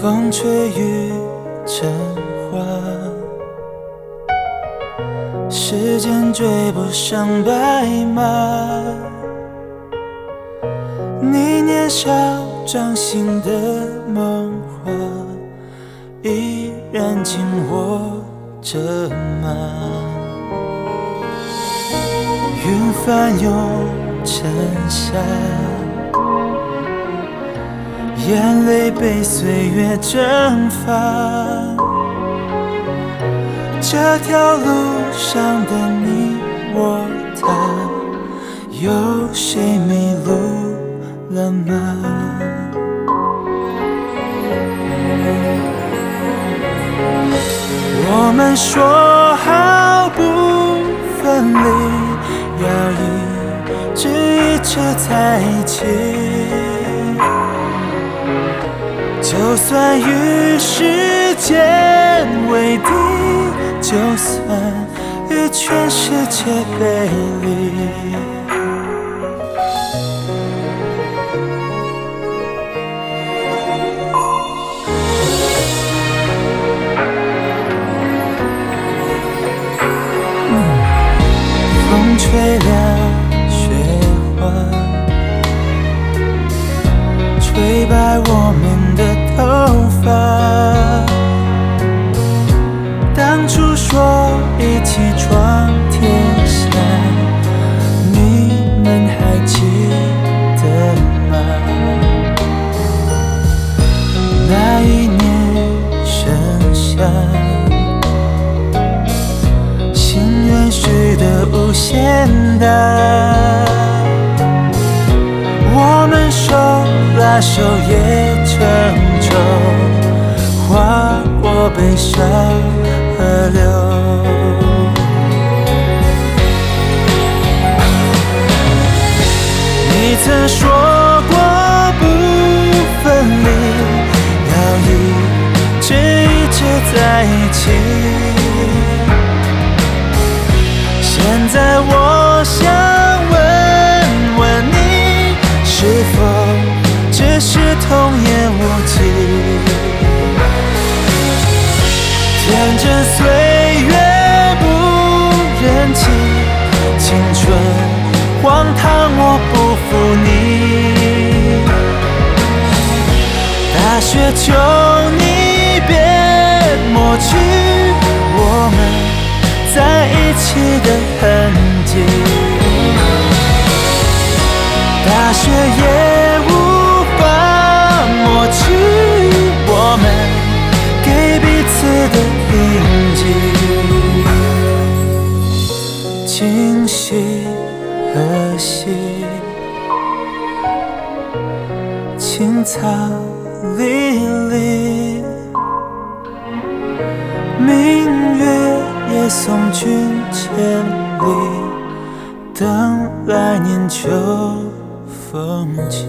风吹雨成花时间追不上白马你年少掌心的梦话依然紧握着吗云翻涌成夏眼泪被岁月蒸发。这条路上的你我他，有谁迷路了吗？我们说好不分离，要一直一直在一起。就算与时间为敌，就算与全世界背离。风吹凉雪花，吹白我们限大，我们手拉手也成舟，划过悲伤河流。你曾说过不分离，要一直一直在一起。现在我天真岁月不忍心，青春荒唐我不负你。大雪求你别抹去我们。在一起的痕迹，大雪也今夕何夕？青草离离，明月。也送君千里，等来年秋风起。